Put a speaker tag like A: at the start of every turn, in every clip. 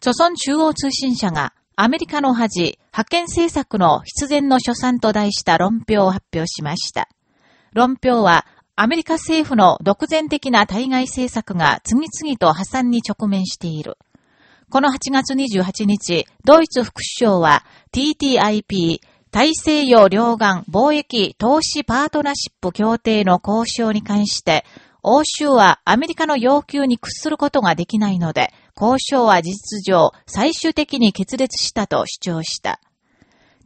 A: 朝鮮中央通信社がアメリカの恥、派遣政策の必然の所賛と題した論評を発表しました。論評は、アメリカ政府の独善的な対外政策が次々と破産に直面している。この8月28日、ドイツ副首相は TTIP、大西洋両岸貿易投資パートナーシップ協定の交渉に関して、欧州はアメリカの要求に屈することができないので、交渉は事実上最終的に決裂したと主張した。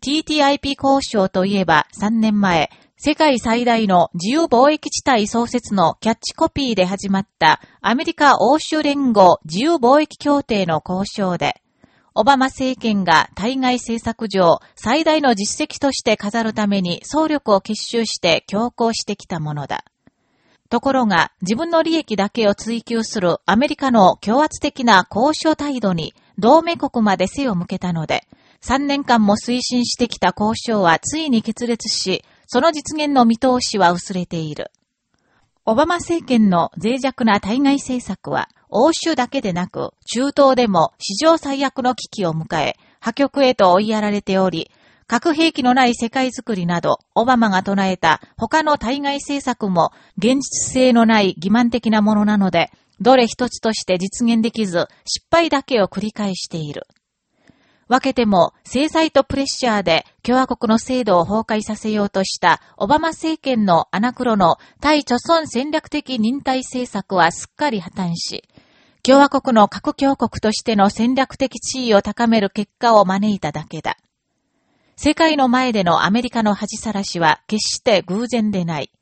A: TTIP 交渉といえば3年前、世界最大の自由貿易地帯創設のキャッチコピーで始まったアメリカ欧州連合自由貿易協定の交渉で、オバマ政権が対外政策上最大の実績として飾るために総力を結集して強行してきたものだ。ところが、自分の利益だけを追求するアメリカの強圧的な交渉態度に同盟国まで背を向けたので、3年間も推進してきた交渉はついに決裂し、その実現の見通しは薄れている。オバマ政権の脆弱な対外政策は、欧州だけでなく、中東でも史上最悪の危機を迎え、破局へと追いやられており、核兵器のない世界づくりなど、オバマが唱えた他の対外政策も現実性のない欺瞞的なものなので、どれ一つとして実現できず、失敗だけを繰り返している。分けても、制裁とプレッシャーで共和国の制度を崩壊させようとしたオバマ政権のアナクロの対貯村戦略的忍耐政策はすっかり破綻し、共和国の核強国としての戦略的地位を高める結果を招いただけだ。世界の前でのアメリカの恥さらしは決して偶然でない。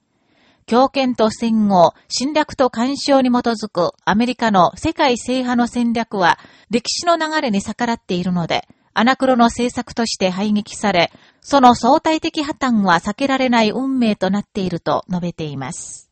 A: 強権と戦後、侵略と干渉に基づくアメリカの世界制覇の戦略は歴史の流れに逆らっているので、アナクロの政策として排撃され、その相対的破綻は避けられない運命となっていると述べています。